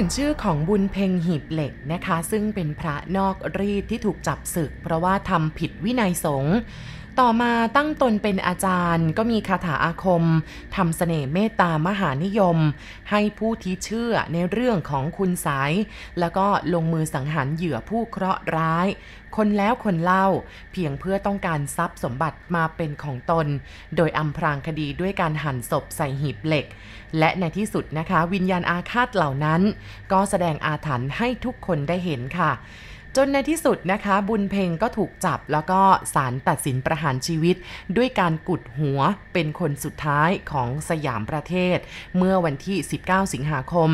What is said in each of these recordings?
ถึงชื่อของบุญเพ็งหีบเหล็กนะคะ ซึ่งเป็นพระนอกรีดที่ถูกจับศึก เพราะว่าทำผิดวินัยสงฆ์ ต่อมาตั้งตนเป็นอาจารย์ก็มีคาถาอาคมทำเสน่ห์เมตตามหานิยม ให้ผู้ที่เชื่อในเรื่องของคุณสาย แล้วก็ลงมือสังหารเหยื่อผู้เคราะห์ร้าย คนแล้วคนเล่า เพียงเพื่อต้องการทรัพย์สมบัติมาเป็นของตน โดยอำพรางคดีด้วยการหั่นศพใส่หีบเหล็ก และในที่สุดนะคะ วิญญาณอาฆาตเหล่านั้น ก็แสดงอาถรรพ์ให้ทุกคนได้เห็นค่ะ จนในที่สุดนะคะ บุญเพ็งก็ถูกจับแล้วก็ศาลตัดสินประหารชีวิต ด้วยการกุดหัวเป็นคนสุดท้ายของสยามประเทศ เมื่อวันที่ 19 สิงหาคม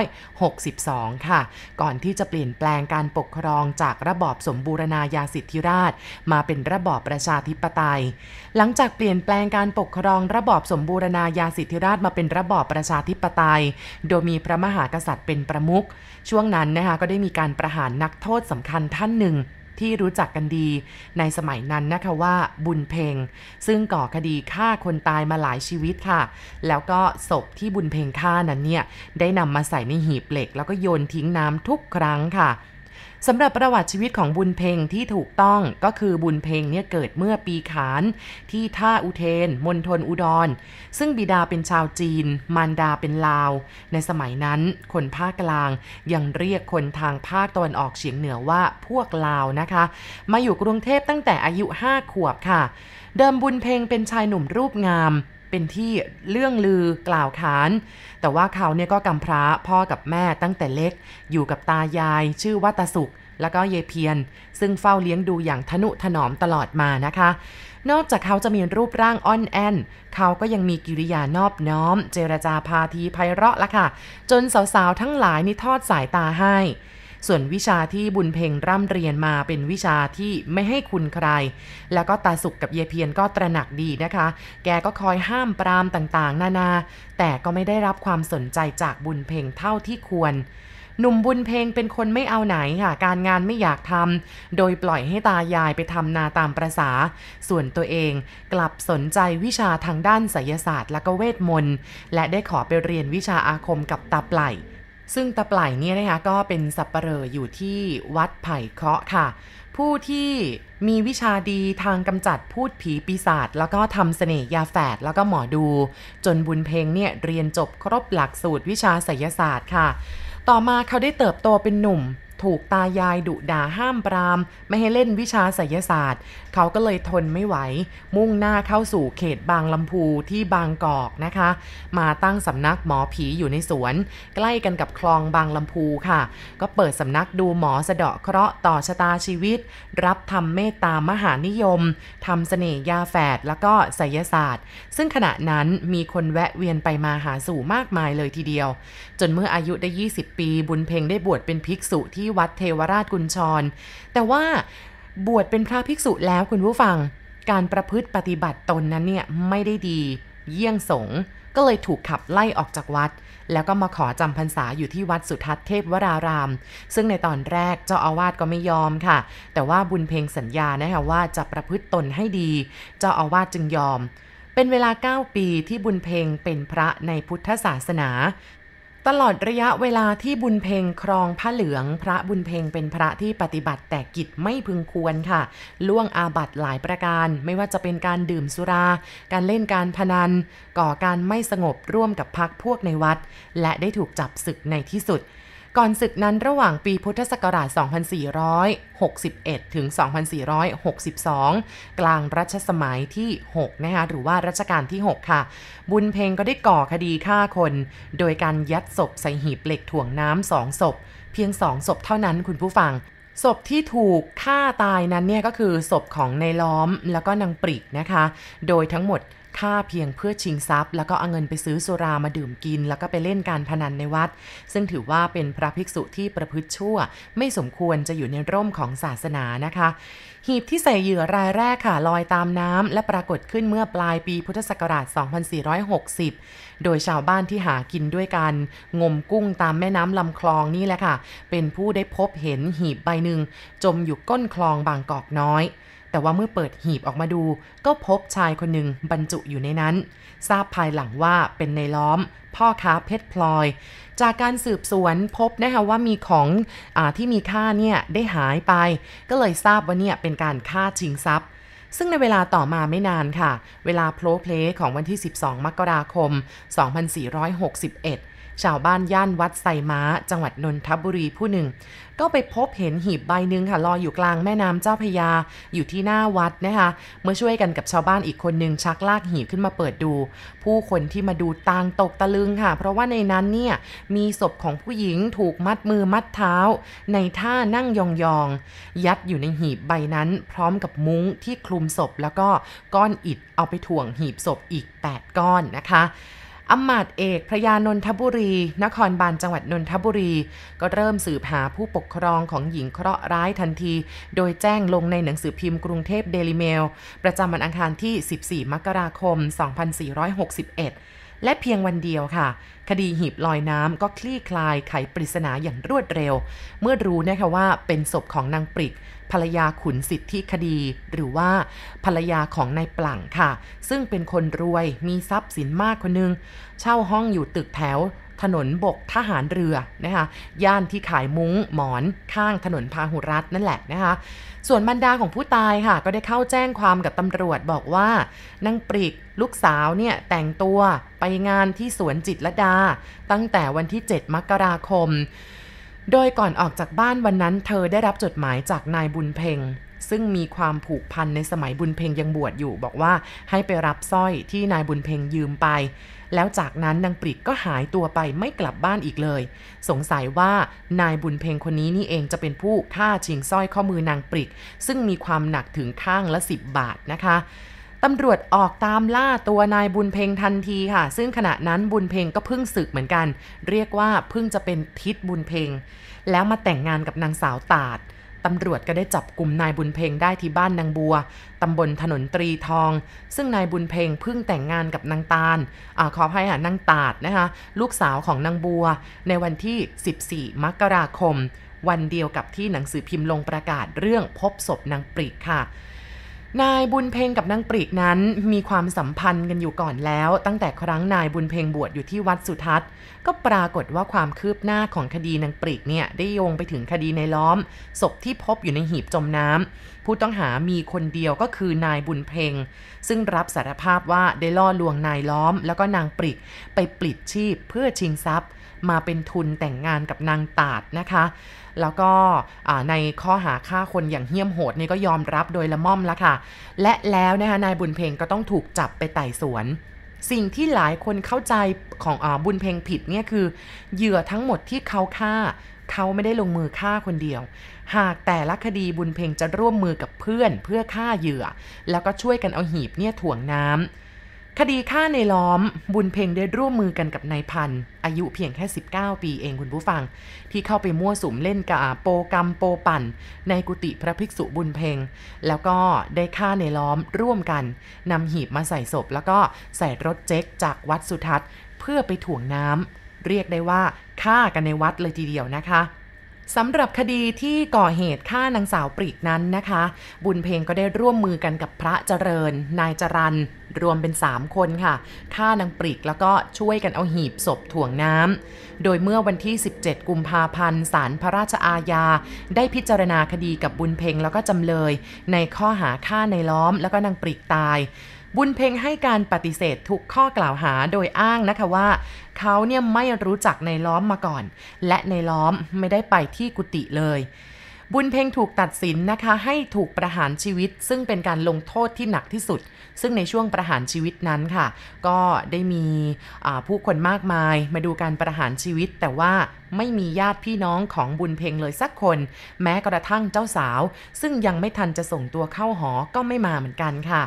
2462 ค่ะ ก่อนที่จะเปลี่ยนแปลงการปกครองจากระบอบสมบูรณาญาสิทธิราช มาเป็นระบอบประชาธิปไตย หลังจากเปลี่ยนแปลงการปกครองระบอบสมบูรณาญาสิทธิราชมาเป็นระบอบประชาธิปไตย โดยมีพระมหากษัตริย์เป็นประมุข ช่วงนั้นนะคะก็ได้มีการประหารนักโทษสำคัญท่านหนึ่งที่รู้จักกันดีในสมัยนั้นนะคะว่าบุญเพงซึ่งก่อคดีฆ่าคนตายมาหลายชีวิตค่ะ แล้วก็ศพที่บุญเพงฆ่านั้นเนี่ย ได้นำมาใส่ในหีบเหล็ก แล้วก็โยนทิ้งน้ำทุกครั้งค่ะ สำหรับประวัติชีวิตของบุญเพ็งที่ถูกต้องก็คือบุญเพ็งเนี่ยเกิดเมื่อปีขานที่ท่าอุเทนมณฑลอุดร ซึ่งบิดาเป็นชาวจีน มารดาเป็นลาว ในสมัยนั้นคนภาคกลางยังเรียกคนทางภาคตะวันออกเฉียงเหนือว่าพวกลาวนะคะ มาอยู่กรุงเทพตั้งแต่อายุ 5 ขวบค่ะ เดิมบุญเพ็งเป็นชายหนุ่มรูปงาม เป็นที่เรื่องลือกล่าวขาน แต่ว่าเขาเนี่ยก็กำพร้าพ่อกับแม่ตั้งแต่เล็ก อยู่กับตายาย ชื่อว่าตาสุกแล้วก็เยเพียน ซึ่งเฝ้าเลี้ยงดูอย่างทนุถนอมตลอดมานะคะ นอกจากเขาจะมีรูปร่างอ่อนแอนเขาก็ยังมีกิริยานอบน้อม เจรจาพาทีไพเราะละค่ะ จนสาวๆทั้งหลายนี่ทอดสายตาให้ ส่วนวิชาที่บุญเพ็งร่ำเรียนมาเป็นวิชาที่ไม่ให้คุณใคร แล้วก็ตาสุกกับเยเพียนก็ตระหนักดีนะคะ แกก็คอยห้ามปรามต่างๆ นานา แต่ก็ไม่ได้รับความสนใจจากบุญเพ็งเท่าที่ควรหนุ่มบุญเพลงเป็นคนไม่เอาไหนค่ะ การงานไม่อยากทำ โดยปล่อยให้ตายายไปทำนาตามประษา ส่วนตัวเองกลับสนใจวิชาทางด้านไสยศาสตร์และก็เวทมนต์ และได้ขอไปเรียนวิชาอาคมกับตาไปล่ ซึ่งตาไปล่เนี่ยนะคะก็เป็นสับปเลออยู่ที่วัดไผ่เคาะค่ะ ผู้ที่มีวิชาดีทางกำจัดพูดผีปีศาจแล้วก็ทำเสน่ห์ยาแฝดแล้วก็หมอดู จนบุญเพลงเนี่ยเรียนจบครบหลักสูตรวิชาไสยศาสตร์ค่ะ ต่อมาเขาได้เติบโตเป็นหนุ่ม ถูกตายายดุด่าห้ามปราม ไม่ให้เล่นวิชาไสยศาสตร์ เขาก็เลยทนไม่ไหว มุ่งหน้าเข้าสู่เขตบางลำพูที่บางกอกนะคะ มาตั้งสำนักหมอผีอยู่ในสวน ใกล้กันกับคลองบางลำพูค่ะ ก็เปิดสำนักดูหมอสะเดาะเคราะห์ต่อชะตาชีวิต รับทำเมตตามหานิยมทำเสน่ห์ยาแฝดแล้วก็ไสยศาสตร์ ซึ่งขณะนั้นมีคนแวะเวียนไปมาหาสู่มากมายเลยทีเดียว จนเมื่ออายุได้ 20 ปีบุญเพ็งได้บวชเป็นภิกษุที่วัดเทวราชกุญชร แต่ว่าบวชเป็นพระภิกษุแล้วคุณผู้ฟัง การประพฤติปฏิบัติตนนั้นเนี่ยไม่ได้ดี เยี่ยงสงฆ์ก็เลยถูกขับไล่ออกจากวัด แล้วก็มาขอจำพรรษาอยู่ที่วัดสุทัศน์เทพวราราม ซึ่งในตอนแรกเจ้าอาวาสก็ไม่ยอมค่ะ แต่ว่าบุญเพ็งสัญญานะคะว่าจะประพฤติตนให้ดี เจ้าอาวาสจึงยอมเป็นเวลา 9 ปีที่บุญเพ็งเป็นพระในพุทธศาสนา ตลอดระยะเวลาที่บุญเพ็งครองผ้าเหลือง พระบุญเพ็งเป็นพระที่ปฏิบัติแต่กิจไม่พึงควรค่ะ ล่วงอาบัติหลายประการ ไม่ว่าจะเป็นการดื่มสุรา การเล่นการพนัน ก่อการไม่สงบร่วมกับพักพวกในวัด และได้ถูกจับศึกในที่สุด ก่อนศึกนั้นระหว่างปีพุทธศักราช 2461 ถึง 2462 กลางรัชสมัยที่ 6 นะคะหรือว่ารัชกาลที่ 6 ค่ะ บุญเพ็งก็ได้ก่อคดีฆ่าคน โดยการยัดศพใส่หีบเหล็กถ่วงน้ำสองศพ เพียงสองศพเท่านั้นคุณผู้ฟังศพที่ถูกฆ่าตายนั้นเนี่ยก็คือศพของในล้อมแล้วก็นางปริกนะคะ โดยทั้งหมด ฆ่าเพียงเพื่อชิงทรัพย์ แล้วก็เอาเงินไปซื้อสุรามาดื่มกิน แล้วก็ไปเล่นการพนันในวัด ซึ่งถือว่าเป็นพระภิกษุที่ประพฤติชั่ว ไม่สมควรจะอยู่ในร่มของศาสนานะคะ หีบที่ใส่เหยื่อรายแรกค่ะลอยตามน้ำและปรากฏขึ้นเมื่อปลายปีพุทธศักราช 2460 โดยชาวบ้านที่หากินด้วยกันงมกุ้งตามแม่น้ำลำคลองนี่แหละค่ะ เป็นผู้ได้พบเห็นหีบใบหนึ่งจมอยู่ก้นคลองบางกอกน้อย แต่ว่าเมื่อเปิดหีบออกมาดู ก็พบชายคนหนึ่งบรรจุอยู่ในนั้น ทราบภายหลังว่าเป็นในล้อม พ่อค้าเพชรพลอย จากการสืบสวนพบนะคะว่ามีของอที่มีค่าเนี่ยได้หายไป ก็เลยทราบว่าเนี่ยเป็นการฆ่าชิงทรัพย์ซึ่งในเวลาต่อมาไม่นานค่ะ เวลาโพลเพลของวันที่ 12 มกราคม 2461 ชาวบ้านย่านวัดไซม้า จังหวัดนนทบุรีผู้หนึ่ง ก็ไปพบเห็นหีบใบหนึ่งค่ะลอยอยู่กลางแม่น้ำเจ้าพยา อยู่ที่หน้าวัดนะคะ เมื่อช่วยกันกับชาวบ้านอีกคนหนึ่งชักลากหีบขึ้นมาเปิดดู ผู้คนที่มาดูต่างตกตะลึงค่ะ เพราะว่าในนั้นเนี่ยมีศพของผู้หญิงถูกมัดมือมัดเท้า ในท่านั่งยองๆยัดอยู่ในหีบใบนั้น พร้อมกับมุ้งที่คลุมศพแล้วก็ก้อนอิฐเอาไปถ่วงหีบศพอีก 8 ก้อนนะคะ อำมาตย์เอกพระยานนทบุรี นครบาลจังหวัดนนทบุรี ก็เริ่มสืบหาผู้ปกครองของหญิงเคราะห์ร้ายทันที โดยแจ้งลงในหนังสือพิมพ์กรุงเทพเดลิเมล ประจำวันอังคารที่ 14 มกราคม 2461 และเพียงวันเดียวค่ะ คดีหีบลอยน้ำก็คลี่คลายไขปริศนาอย่างรวดเร็ว เมื่อรู้นะคะว่าเป็นศพของนางปริกภรรยาขุนสิทธิคดี หรือว่าภรรยาของนายปลั่งค่ะ ซึ่งเป็นคนรวยมีทรัพย์สินมากคนนึง เช่าห้องอยู่ตึกแถว ถนนบกทหารเรือนะคะย่านที่ขายมุ้งหมอนข้างถนนพาหุรัตนั่นแหละนะคะส่วนบรรดาของผู้ตายค่ะ ก็ได้เข้าแจ้งความกับตำรวจบอกว่านางปริกลูกสาวเนี่ยแต่งตัวไปงานที่สวนจิตรดา ตั้งแต่วันที่ 7 มกราคม โดยก่อนออกจากบ้านวันนั้น เธอได้รับจดหมายจากนายบุญเพ็ง ซึ่งมีความผูกพันในสมัยบุญเพ็งยังบวชอยู่ บอกว่าให้ไปรับสร้อยที่นายบุญเพ็งยืมไป แล้วจากนั้นนางปริกก็หายตัวไปไม่กลับบ้านอีกเลย สงสัยว่านายบุญเพ็งคนนี้นี่เองจะเป็นผู้ฆ่าชิงสร้อยข้อมือนางปริกซึ่งมีความหนักถึงข้างละ 10 บาทนะคะตำรวจออกตามล่าตัวนายบุญเพ็งทันทีค่ะ ซึ่งขณะนั้นบุญเพ็งก็เพิ่งศึกเหมือนกัน เรียกว่าเพิ่งจะเป็นทิศบุญเพ็งแล้วมาแต่งงานกับนางสาวตาด ตำรวจก็ได้จับกลุ่มนายบุญเพ็งได้ที่บ้านนางบัว ตำบลถนนตรีทอง ซึ่งนายบุญเพ็งเพิ่งแต่งงานกับนางตาลอขออภัยค่ะนางตาดนะคะ ลูกสาวของนางบัว ในวันที่ 14 มกราคม วันเดียวกับที่หนังสือพิมพ์ลงประกาศเรื่องพบศพนางปริกค่ะ นายบุญเพ็งกับนางปรีกนั้นมีความสัมพันธ์กันอยู่ก่อนแล้ว ตั้งแต่ครั้งนายบุญเพ็งบวชอยู่ที่วัดสุทัศน์ ก็ปรากฏว่าความคืบหน้าของคดีนางปรีกเนี่ยได้โยงไปถึงคดีในล้อมศพที่พบอยู่ในหีบจมน้ำผู้ต้องหามีคนเดียวก็คือนายบุญเพ็งซึ่งรับสารภาพว่าได้ล่อลวงนายล้อม แล้วก็นางปรีกไปปลิดชีพเพื่อชิงทรัพย์ มาเป็นทุนแต่งงานกับนางตาดนะคะ แล้วก็ในข้อหาฆ่าคนอย่างเหี้ยมโหดนี่ก็ยอมรับโดยละม่อมแล้วค่ะ และแล้วนะคะนายบุญเพ็งก็ต้องถูกจับไปไต่สวน สิ่งที่หลายคนเข้าใจของอบุญเพ็งผิดเนี่ยคือ เหยื่อทั้งหมดที่เขาฆ่าเขาไม่ได้ลงมือฆ่าคนเดียว หากแต่ละคดีบุญเพ็งจะร่วมมือกับเพื่อนเพื่อฆ่าเหยื่อ แล้วก็ช่วยกันเอาหีบเนี่ยถ่วงน้ำ คดีฆ่าในล้อมบุญเพ่งได้ร่วมมือกันกับนายพันอายุเพียงแค่ 19 ปีเองคุณผู้ฟัง ที่เข้าไปมั่วสุมเล่นกับโปกรรมโปปั่น ในกุฏิพระภิกษุบุญเพ่งแล้วก็ได้ฆ่าในล้อมร่วมกันนำหีบมาใส่ศพ แล้วก็ใส่รถเจ๊กจากวัดสุทัศน์ เพื่อไปถ่วงน้ำเรียกได้ว่าฆ่ากันในวัดเลยทีเดียวนะคะสำหรับคดีที่ก่อเหตุฆ่านางสาวปรีกนั้นนะคะ บุญเพงก็ได้ร่วมมือกันกับพระเจริญ นายจรัน รวมเป็น 3 คนค่ะฆ่านางปรีกแล้วก็ช่วยกันเอาหีบศพถ่วงน้ำ โดยเมื่อวันที่ 17 กุมภาพันธ์ศาลพระราชอาญา ได้พิจารณาคดีกับบุญเพงแล้วก็จำเลย ในข้อหาฆ่าในล้อมแล้วก็นางปรีกตายบุญเพ็งให้การปฏิเสธทุกข้อกล่าวหาโดยอ้างนะคะว่า เขาเนี่ยไม่รู้จักในล้อมมาก่อน และในล้อมไม่ได้ไปที่กุฏิเลย บุญเพ็งถูกตัดสินนะคะให้ถูกประหารชีวิต ซึ่งเป็นการลงโทษที่หนักที่สุด ซึ่งในช่วงประหารชีวิตนั้นค่ะ ก็ได้มีผู้คนมากมายมาดูการประหารชีวิต แต่ว่าไม่มีญาติพี่น้องของบุญเพ็งเลยสักคน แม้กระทั่งเจ้าสาว ซึ่งยังไม่ทันจะส่งตัวเข้าหอก็ไม่มาเหมือนกันค่ะ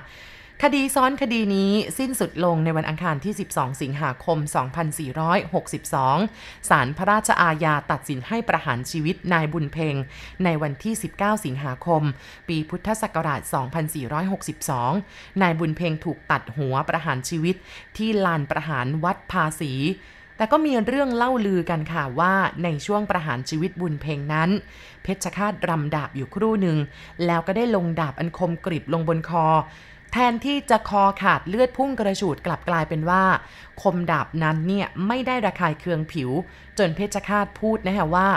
คดีซ้อนคดีนี้สิ้นสุดลงในวันอังคารที่ 12 สิงหาคม 2462 ศาลพระราชอาญาตัดสินให้ประหารชีวิตนายบุญเพ็ง ในวันที่ 19 สิงหาคม ปีพุทธศักราช 2462 นายบุญเพ็งถูกตัดหัวประหารชีวิตที่ลานประหารวัดภาษีแต่ก็มีเรื่องเล่าลือกันค่ะว่าในช่วงประหารชีวิตบุญเพลงนั้น เพชฌฆาตรำดาบอยู่ครู่หนึ่ง แล้วก็ได้ลงดาบอันคมกริบลงบนคอ แทนที่จะคอขาดเลือดพุ่งกระฉูดกลับกลายเป็นว่า คมดาบนั้นเนี่ยไม่ได้ระคายเคืองผิว จนเพชฌฆาตพูดนะฮะว่า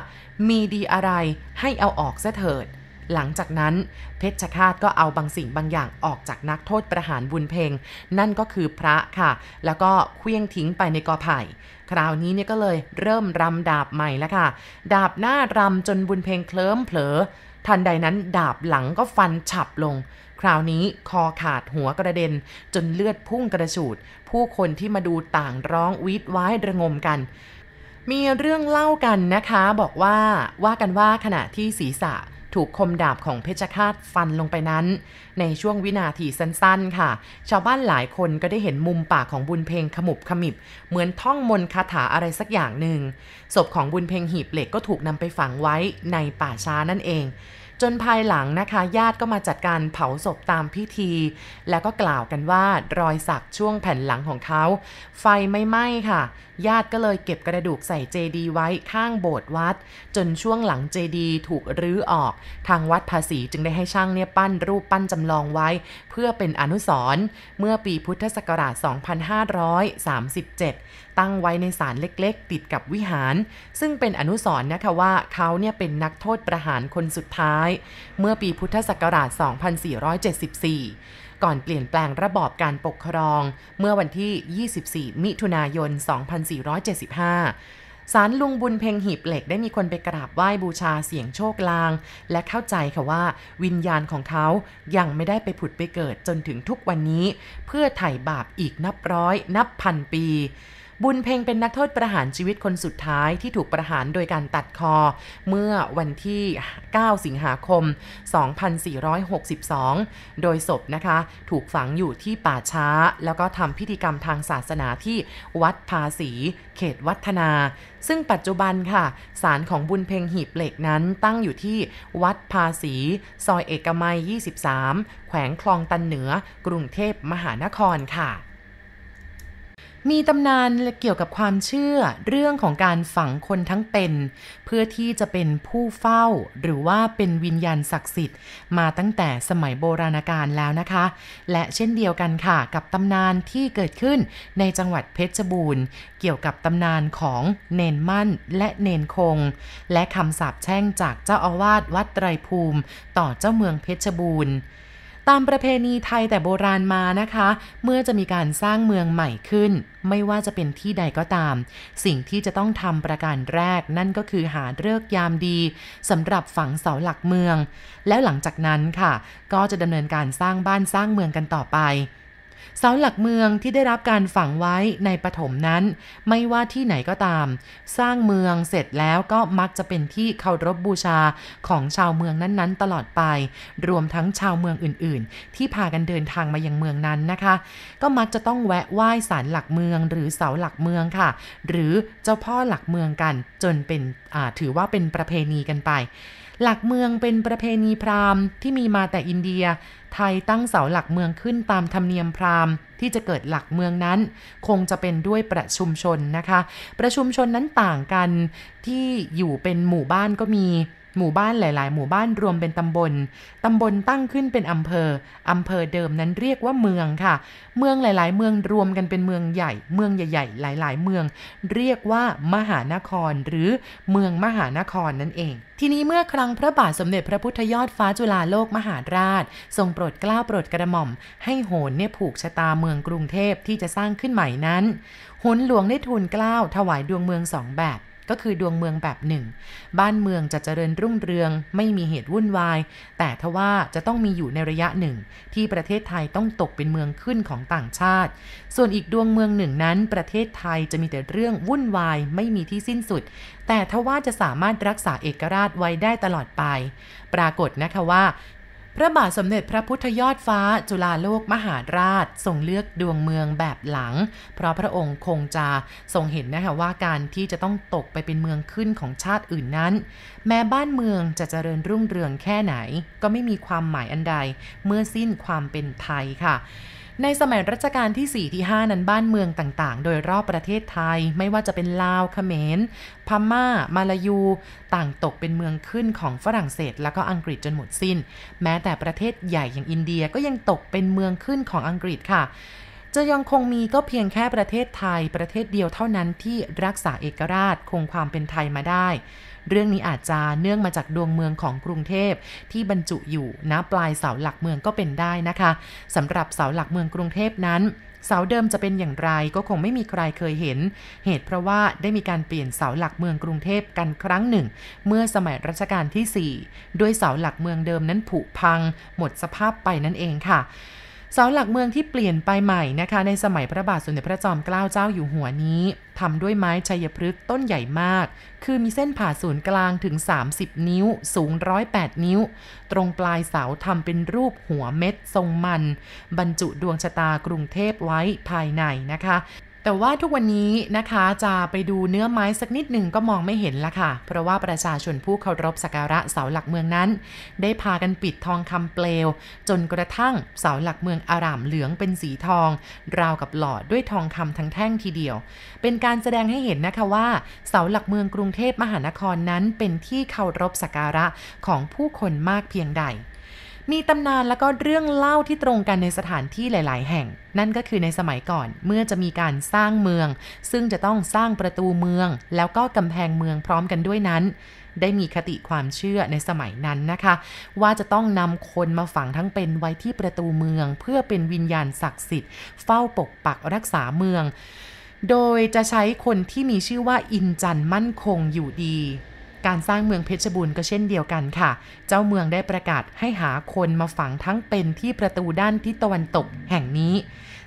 มีดีอะไรให้เอาออกซะเถิด หลังจากนั้น เพชฌฆาตก็เอาบางสิ่งบางอย่างออกจากนักโทษประหารบุญเพงนั่นก็คือพระค่ะ แล้วก็เคลี้ยงทิ้งไปในกอไผ่คราวนี้เนี่ยก็เลยเริ่มรำดาบใหม่แล้วค่ะ ดาบหน้ารำจนบุญเพงเคลิ้มเผลอทันใดนั้นดาบหลังก็ฟันฉับลง คราวนี้คอขาดหัวกระเด็น จนเลือดพุ่งกระฉูด ผู้คนที่มาดูต่างร้องวีดว้ายระงมกัน มีเรื่องเล่ากันนะคะ บอกว่าว่ากันว่าขณะที่ศีรษะถูกคมดาบของเพชฌฆาตฟันลงไปนั้น ในช่วงวินาทีสั้นๆ ค่ะ ชาวบ้านหลายคนก็ได้เห็นมุมปากของบุญเพงขมุบขมิบ เหมือนท่องมนคาถาอะไรสักอย่างหนึ่งศพของบุญเพงหีบเหล็กก็ถูกนำไปฝังไว้ในป่าช้านั่นเอง จนภายหลังนะคะญาติก็มาจัดการเผาศพตามพิธี แล้วก็กล่าวกันว่ารอยสักช่วงแผ่นหลังของเขา ไฟไม่ไหม้ค่ะ ญาติก็เลยเก็บกระดูกใส่เจดีไว้ข้างโบสถ์วัด จนช่วงหลังเจดีถูกรื้อออก ทางวัดภาษีจึงได้ให้ช่างเนี่ยปั้นรูปปั้นจำลองไว้ เพื่อเป็นอนุสรณ์เมื่อปีพุทธศักราช 2537 ตั้งไว้ในศาลเล็กๆ ติดกับวิหาร ซึ่งเป็นอนุสรณ์นะคะว่าเขาเนี่ยเป็นนักโทษประหารคนสุดท้าย เมื่อปีพุทธศักราช 2474 ก่อนเปลี่ยนแปลงระบอบการปกครอง เมื่อวันที่ 24 มิถุนายน 2475สารลุงบุญเพ็งหีบเหล็กได้มีคนไปกราบไหว้บูชาเสียงโชคลาง และเข้าใจค่ะว่าวิญญาณของเขายังไม่ได้ไปผุดไปเกิดจนถึงทุกวันนี้ เพื่อไถ่บาปอีกนับร้อย นับพันปี บุญเพ็งเป็นนักโทษประหารชีวิตคนสุดท้ายที่ถูกประหารโดยการตัดคอ เมื่อวันที่ 9 สิงหาคม 2462 โดยศพนะคะ ถูกฝังอยู่ที่ป่าช้า แล้วก็ทำพิธีกรรมทางศาสนาที่วัดภาษี เขตวัฒนา ซึ่งปัจจุบันค่ะศาลของบุญเพ็งหีบเหล็กนั้นตั้งอยู่ที่วัดภาษี ซอยเอกมัย 23 แขวงคลองตันเหนือ กรุงเทพมหานครค่ะ มีตำนานเกี่ยวกับความเชื่อเรื่องของการฝังคนทั้งเป็น เพื่อที่จะเป็นผู้เฝ้า หรือว่าเป็นวิญญาณศักดิ์สิทธิ์ มาตั้งแต่สมัยโบราณกาลแล้วนะคะ และเช่นเดียวกันค่ะ กับตำนานที่เกิดขึ้นในจังหวัดเพชรบูรณ์ เกี่ยวกับตำนานของเนนมั่นและเนนคง และคำสาปแช่งจากเจ้าอาวาสวัดไตรภูมิ ต่อเจ้าเมืองเพชรบูรณ์ ตามประเพณีไทยแต่โบราณมานะคะ เมื่อจะมีการสร้างเมืองใหม่ขึ้น ไม่ว่าจะเป็นที่ใดก็ตาม สิ่งที่จะต้องทำประการแรกนั่นก็คือหาเลิกยามดีสำหรับฝังเสาหลักเมือง แล้วหลังจากนั้นค่ะ ก็จะดำเนินการสร้างบ้านสร้างเมืองกันต่อไป เสาหลักเมืองที่ได้รับการฝังไว้ในปฐมนั้น ไม่ว่าที่ไหนก็ตาม สร้างเมืองเสร็จแล้วก็มักจะเป็นที่เคารพบบูชาของชาวเมืองนั้นๆ ตลอดไป รวมทั้งชาวเมืองอื่นๆ ที่พากันเดินทางมายังเมืองนั้นนะคะ ก็มักจะต้องแวะไหว้ศาลหลักเมือง หรือเสาหลักเมืองค่ะ หรือเจ้าพ่อหลักเมืองกันจนเป็นถือว่าเป็นประเพณีกันไป หลักเมืองเป็นประเพณีพราหมณ์ที่มีมาแต่อินเดีย ไทยตั้งเสาหลักเมืองขึ้นตามธรรมเนียมพราหมณ์ที่จะเกิดหลักเมืองนั้น คงจะเป็นด้วยประชุมชนนะคะ ประชุมชนนั้นต่างกันที่อยู่เป็นหมู่บ้านก็มี หมู่บ้านหลาย ๆ หมู่บ้านรวมเป็นตำบล ตำบลตั้งขึ้นเป็นอำเภอ อำเภอเดิมนั้นเรียกว่าเมืองค่ะ เมืองหลาย ๆ เมืองรวมกันเป็นเมืองใหญ่ เมืองใหญ่ ๆ หลาย ๆ เมือง เรียกว่ามหานคร หรือเมืองมหานครนั่นเอง ทีนี้เมื่อครั้งพระบาทสมเด็จพระพุทธยอดฟ้าจุฬาโลกมหาราช ทรงโปรดเกล้าโปรดกระหม่อม ให้โหนเนี่ยผูกชะตาเมืองกรุงเทพที่จะสร้างขึ้นใหม่นั้น หนหลวงได้ทูลเกล้าถวายดวงเมืองสองแบบ ก็คือดวงเมืองแบบหนึ่ง บ้านเมืองจะเจริญรุ่งเรือง ไม่มีเหตุวุ่นวาย แต่ทว่าจะต้องมีอยู่ในระยะหนึ่ง ที่ประเทศไทยต้องตกเป็นเมืองขึ้นของต่างชาติ ส่วนอีกดวงเมืองหนึ่งนั้น ประเทศไทยจะมีแต่เรื่องวุ่นวายไม่มีที่สิ้นสุด แต่ทว่าจะสามารถรักษาเอกราชไว้ได้ตลอดไป ปรากฏนะคะว่า พระบาทสมเด็จพระพุทธยอดฟ้าจุฬาโลกมหาราชทรงเลือกดวงเมืองแบบหลัง เพราะพระองค์คงจะทรงเห็นนะคะว่าการที่จะต้องตกไปเป็นเมืองขึ้นของชาติอื่นนั้น แม้บ้านเมืองจะเจริญรุ่งเรืองแค่ไหน ก็ไม่มีความหมายอันใด เมื่อสิ้นความเป็นไทยค่ะ ในสมัยรัชกาลที่ 4 ที่ 5 นั้นบ้านเมืองต่างๆ โดยรอบประเทศไทยไม่ว่าจะเป็นลาวเขมร พม่า มาลายู ต่างตกเป็นเมืองขึ้นของฝรั่งเศส แล้วก็อังกฤษจนหมดสิ้น แม้แต่ประเทศใหญ่อย่างอินเดียก็ยังตกเป็นเมืองขึ้นของอังกฤษค่ะ จะยังคงมีก็เพียงแค่ประเทศไทยประเทศเดียวเท่านั้นที่รักษาเอกราชคงความเป็นไทยมาได้ เรื่องนี้อาจจะเนื่องมาจากดวงเมืองของกรุงเทพที่บรรจุอยู่ณปลายเสาหลักเมืองก็เป็นได้นะคะสำหรับเสาหลักเมืองกรุงเทพนั้นเสาเดิมจะเป็นอย่างไรก็คงไม่มีใครเคยเห็น เหตุเพราะว่าได้มีการเปลี่ยนเสาหลักเมืองกรุงเทพกันครั้งหนึ่ง เมื่อสมัยรัชกาลที่ 4 ด้วยเสาหลักเมืองเดิมนั้นผุพัง หมดสภาพไปนั่นเองค่ะ เสาหลักเมืองที่เปลี่ยนไปใหม่นะคะ ในสมัยพระบาทสมเด็จพระจอมเกล้าเจ้าอยู่หัวนี้ทำด้วยไม้ชัยพฤกษ์ต้นใหญ่มาก คือมีเส้นผ่าศูนย์กลางถึง 30 นิ้ว สูง 108 นิ้ว ตรงปลายเสาทำเป็นรูปหัวเม็ดทรงมัน บรรจุดวงชะตากรุงเทพไว้ภายในนะคะ แต่ว่าทุกวันนี้นะคะจะไปดูเนื้อไม้สักนิดหนึ่งก็มองไม่เห็นละค่ะ เพราะว่าประชาชนผู้เคารพสักการะเสาหลักเมืองนั้น ได้พากันปิดทองคำเปลว จนกระทั่งเสาหลักเมืองอารามเหลืองเป็นสีทอง ราวกับหลอดด้วยทองคำทั้งแท่งทีเดียว เป็นการแสดงให้เห็นนะคะว่า เสาหลักเมืองกรุงเทพมหานครนั้นเป็นที่เคารพสักการะของผู้คนมากเพียงใด มีตำนานแล้วก็เรื่องเล่าที่ตรงกันในสถานที่หลาย ๆ แห่ง นั่นก็คือในสมัยก่อนเมื่อจะมีการสร้างเมือง ซึ่งจะต้องสร้างประตูเมือง แล้วก็กำแพงเมืองพร้อมกันด้วยนั้น ได้มีคติความเชื่อในสมัยนั้นนะคะ ว่าจะต้องนำคนมาฝังทั้งเป็นไว้ที่ประตูเมือง เพื่อเป็นวิญญาณศักดิ์สิทธิ์เฝ้าปกปักรักษาเมือง โดยจะใช้คนที่มีชื่อว่าอินจันมั่นคงอยู่ดี การสร้างเมืองเพชรบูรณ์ก็เช่นเดียวกันค่ะ เจ้าเมืองได้ประกาศให้หาคนมาฝังทั้งเป็นที่ประตูด้านทิศตะวันตกแห่งนี้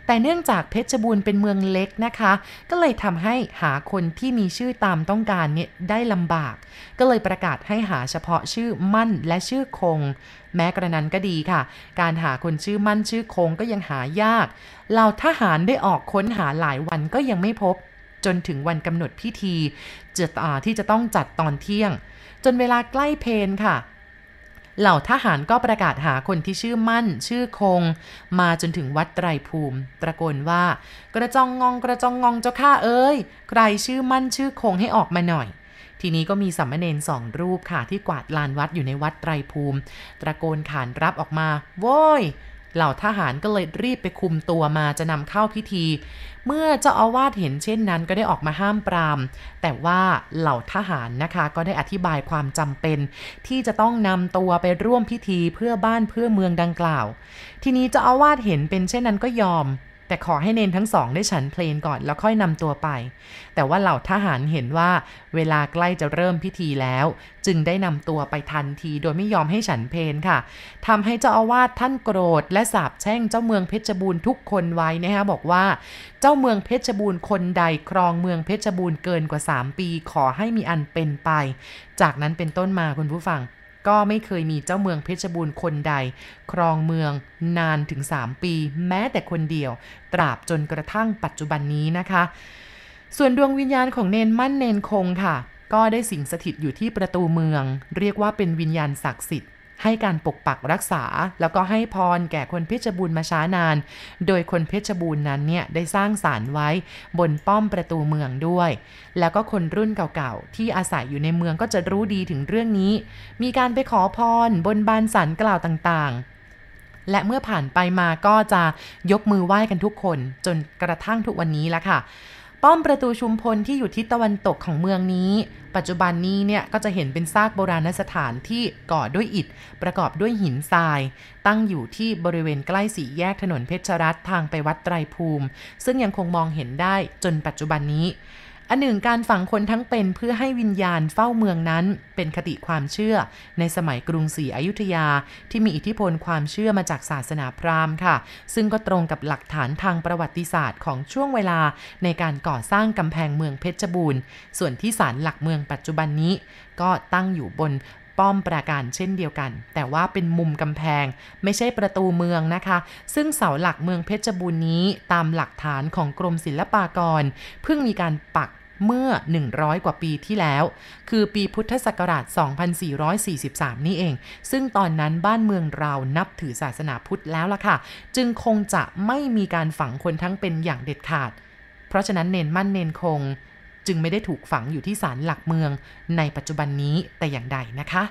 แต่เนื่องจากเพชรบูรณ์เป็นเมืองเล็กนะคะ ก็เลยทำให้หาคนที่มีชื่อตามต้องการเนี่ยได้ลำบาก ก็เลยประกาศให้หาเฉพาะชื่อมั่นและชื่อคง แม้กระนั้นก็ดีค่ะ การหาคนชื่อมั่นชื่อคงก็ยังหายากเราทหารได้ออกค้นหาหลายวันก็ยังไม่พบ จนถึงวันกำหนดพิธีจะที่จะต้องจัดตอนเที่ยง จนเวลาใกล้เพนค่ะ เหล่าทหารก็ประกาศหาคนที่ชื่อมั่น ชื่อคง มาจนถึงวัดไตรภูมิ ตะโกนว่า กระจองงองกระจองงองเจ้าข้าเอ้ย ใครชื่อมั่นชื่อคงให้ออกมาหน่อยทีนี้ก็มีสัมมเนนสองรูปค่ะที่กวาดลานวัดอยู่ในวัดไตรภูมิ ตะโกนขานรับออกมา โว้ย เหล่าทหารก็เลยรีบไปคุมตัวมาจะนำเข้าพิธี เมื่อเจ้าอาวาสเห็นเช่นนั้นก็ได้ออกมาห้ามปราม แต่ว่าเหล่าทหารนะคะก็ได้อธิบายความจำเป็น ที่จะต้องนำตัวไปร่วมพิธีเพื่อบ้านเพื่อเมืองดังกล่าว ทีนี้เจ้าอาวาสเห็นเป็นเช่นนั้นก็ยอม แต่ขอให้เนนทั้งสองได้ฉันเพลนก่อนแล้วค่อยนำตัวไป แต่ว่าเหล่าทหารเห็นว่าเวลาใกล้จะเริ่มพิธีแล้ว จึงได้นำตัวไปทันทีโดยไม่ยอมให้ฉันเพลนค่ะทำให้เจ้าอาวาสท่านโกรธ และสาบแช่งเจ้าเมืองเพชรบูรณ์ทุกคนไว้นะคะบอกว่า เจ้าเมืองเพชรบูรณ์คนใดครองเมืองเพชรบูรณ์เกินกว่า 3 ปี ขอให้มีอันเป็นไป จากนั้นเป็นต้นมาคุณผู้ฟัง ก็ไม่เคยมีเจ้าเมืองเพชรบูรณ์คนใด ครองเมืองนานถึง 3 ปี แม้แต่คนเดียว ตราบจนกระทั่งปัจจุบันนี้นะคะ ส่วนดวงวิญญาณของเนนมั่นเนนคงค่ะ ก็ได้สิงสถิตอยู่ที่ประตูเมือง เรียกว่าเป็นวิญญาณศักดิ์สิทธิ์ ให้การปกปักรักษา แล้วก็ให้พรแก่คนเพชรบูรณ์มาช้านาน โดยคนเพชรบูรณ์นั้นเนี่ยได้สร้างศาลไว้บนป้อมประตูเมืองด้วย แล้วก็คนรุ่นเก่าๆ ที่อาศัยอยู่ในเมืองก็จะรู้ดีถึงเรื่องนี้ มีการไปขอพรบนบานสันกล่าวต่างๆและเมื่อผ่านไปมาก็จะยกมือไหว้กันทุกคนจนกระทั่งทุกวันนี้แล้วค่ะ ป้อมประตูชุมพลที่อยู่ทิศตะวันตกของเมืองนี้ ปัจจุบันนี้เนี่ยก็จะเห็นเป็นซากโบราณสถานที่ก่อด้วยอิฐ ประกอบด้วยหินทราย ตั้งอยู่ที่บริเวณใกล้สี่แยกถนนเพชรรัตน์ทางไปวัดไตรภูมิ ซึ่งยังคงมองเห็นได้จนปัจจุบันนี้ อันหนึ่งการฝังคนทั้งเป็นเพื่อให้วิญญาณเฝ้าเมืองนั้น เป็นคติความเชื่อ ในสมัยกรุงศรีอยุธยา ที่มีอิทธิพลความเชื่อมาจากศาสนาพราหมณ์ค่ะ ซึ่งก็ตรงกับหลักฐานทางประวัติศาสตร์ของช่วงเวลา ในการก่อสร้างกำแพงเมืองเพชรบูรณ์ ส่วนที่ศาลหลักเมืองปัจจุบันนี้ ก็ตั้งอยู่บนป้อมปราการเช่นเดียวกัน แต่ว่าเป็นมุมกำแพง ไม่ใช่ประตูเมืองนะคะ ซึ่งเสาหลักเมืองเพชรบูรณ์นี้ ตามหลักฐานของกรมศิลปากร เพิ่งมีการปัก เมื่อ 100 กว่าปีที่แล้ว คือปีพุทธศักราช 2443 นี่เอง ซึ่งตอนนั้นบ้านเมืองเรานับถือศาสนาพุทธแล้วล่ะค่ะ จึงคงจะไม่มีการฝังคนทั้งเป็นอย่างเด็ดขาด เพราะฉะนั้นเนนมั่นเนนคง จึงไม่ได้ถูกฝังอยู่ที่ศาลหลักเมืองในปัจจุบันนี้แต่อย่างใดนะคะ